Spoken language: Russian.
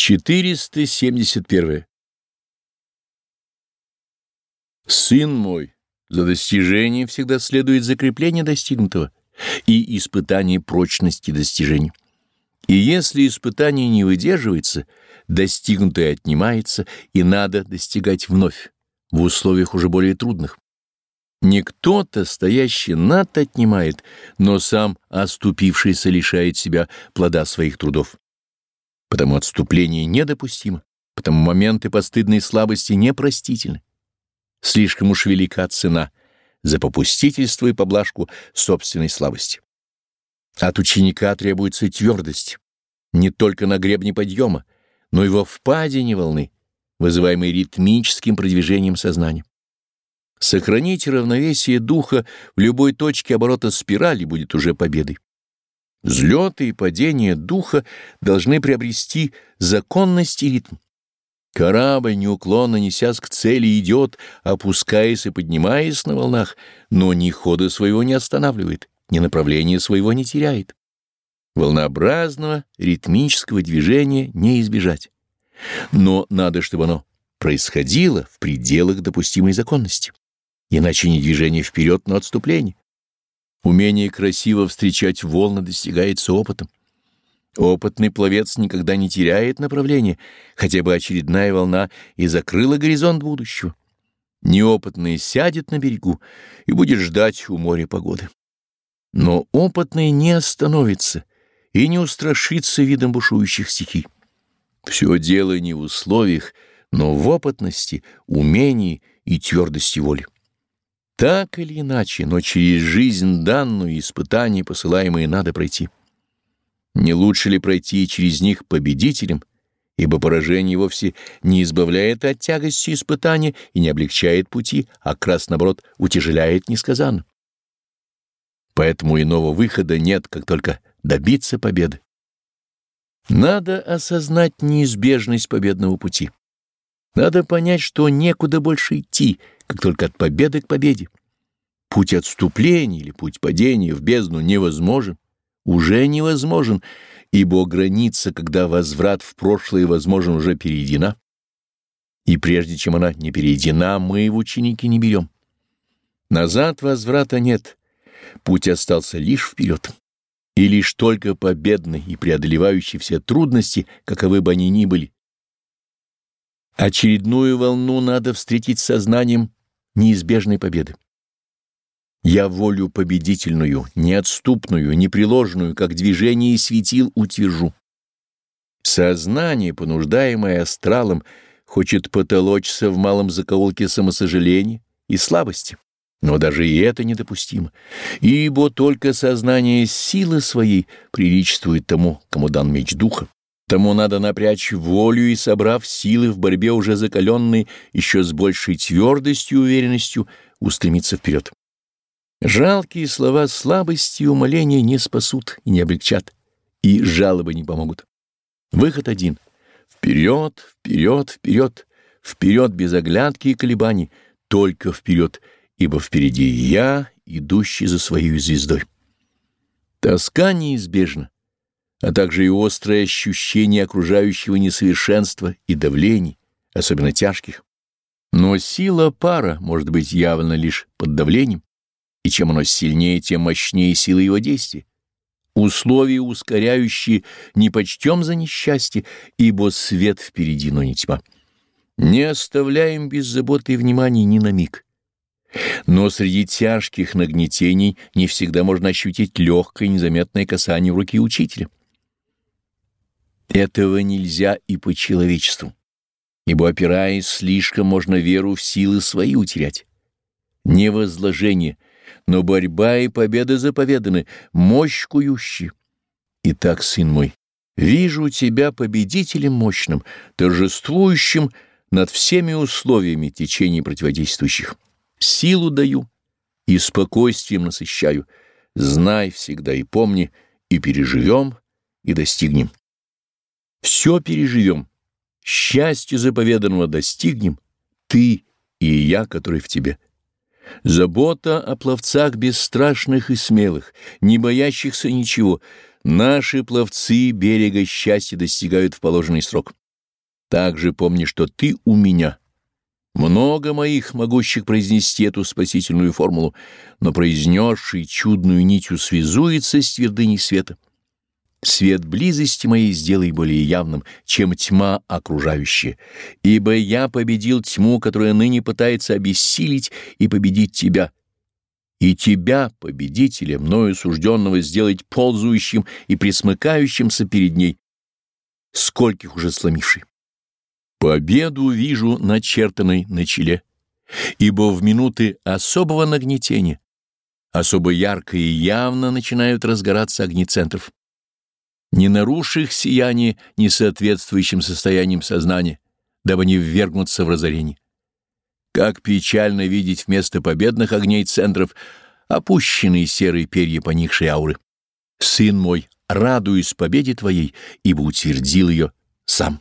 471. Сын мой, за достижение всегда следует закрепление достигнутого и испытание прочности достижений. И если испытание не выдерживается, достигнутое отнимается, и надо достигать вновь, в условиях уже более трудных. Не кто-то, стоящий над, отнимает, но сам оступившийся лишает себя плода своих трудов. Потому отступление недопустимо, потому моменты постыдной слабости непростительны. Слишком уж велика цена за попустительство и поблажку собственной слабости. От ученика требуется твердость, не только на гребне подъема, но и во впадине волны, вызываемой ритмическим продвижением сознания. Сохранить равновесие духа в любой точке оборота спирали будет уже победой. Взлеты и падения духа должны приобрести законность и ритм. Корабль, неуклонно несясь к цели, идет, опускаясь и поднимаясь на волнах, но ни хода своего не останавливает, ни направления своего не теряет. Волнообразного ритмического движения не избежать. Но надо, чтобы оно происходило в пределах допустимой законности. Иначе не движение вперед, но отступление. Умение красиво встречать волны достигается опытом. Опытный пловец никогда не теряет направления, хотя бы очередная волна и закрыла горизонт будущего. Неопытный сядет на берегу и будет ждать у моря погоды. Но опытный не остановится и не устрашится видом бушующих стихий. Все дело не в условиях, но в опытности, умении и твердости воли. Так или иначе, но через жизнь данную и испытания, посылаемые, надо пройти. Не лучше ли пройти через них победителем, ибо поражение вовсе не избавляет от тягости испытания и не облегчает пути, а как раз, наоборот, утяжеляет несказанно. Поэтому иного выхода нет, как только добиться победы. Надо осознать неизбежность победного пути. Надо понять, что некуда больше идти, как только от победы к победе. Путь отступления или путь падения в бездну невозможен, уже невозможен, ибо граница, когда возврат в прошлое возможен, уже перейдена. И прежде чем она не перейдена, мы в ученики не берем. Назад возврата нет, путь остался лишь вперед. И лишь только победный и преодолевающий все трудности, каковы бы они ни были, Очередную волну надо встретить сознанием неизбежной победы. Я волю победительную, неотступную, непреложную, как движение светил, утвержу. Сознание, понуждаемое астралом, хочет потолочься в малом закоулке самосожаления и слабости. Но даже и это недопустимо, ибо только сознание силы своей приличествует тому, кому дан меч духа. Тому надо напрячь волю и, собрав силы в борьбе уже закаленной, еще с большей твердостью и уверенностью, устремиться вперед. Жалкие слова слабости и умоления не спасут и не облегчат, и жалобы не помогут. Выход один — вперед, вперед, вперед, вперед без оглядки и колебаний, только вперед, ибо впереди я, идущий за своей звездой. Тоска неизбежна а также и острое ощущение окружающего несовершенства и давлений, особенно тяжких. Но сила пара может быть явно лишь под давлением, и чем оно сильнее, тем мощнее сила его действия. Условия, ускоряющие, не почтем за несчастье, ибо свет впереди, но не тьма. Не оставляем без заботы и внимания ни на миг. Но среди тяжких нагнетений не всегда можно ощутить легкое незаметное касание руки учителя. Этого нельзя и по человечеству, ибо, опираясь слишком, можно веру в силы свои утерять. Не возложение, но борьба и победа заповеданы, мощь кующие. Итак, сын мой, вижу тебя победителем мощным, торжествующим над всеми условиями течений противодействующих. Силу даю и спокойствием насыщаю. Знай всегда и помни, и переживем, и достигнем. Все переживем, счастье заповеданного достигнем, ты и я, который в тебе. Забота о пловцах бесстрашных и смелых, не боящихся ничего. Наши пловцы берега счастья достигают в положенный срок. Также помни, что ты у меня. Много моих, могущих произнести эту спасительную формулу, но произнесший чудную нитью связуется с твердыней света. Свет близости моей сделай более явным, чем тьма окружающая, ибо я победил тьму, которая ныне пытается обессилить и победить тебя. И тебя, победителя, мною сужденного сделать ползающим и присмыкающимся перед ней, скольких уже сломивший. Победу вижу начертанной на челе, ибо в минуты особого нагнетения особо ярко и явно начинают разгораться огни центров не наруши их сияние несоответствующим состоянием сознания, дабы не ввергнуться в разорение. Как печально видеть вместо победных огней центров опущенные серые перья поникшей ауры. Сын мой, радуюсь победе твоей, ибо утвердил ее сам.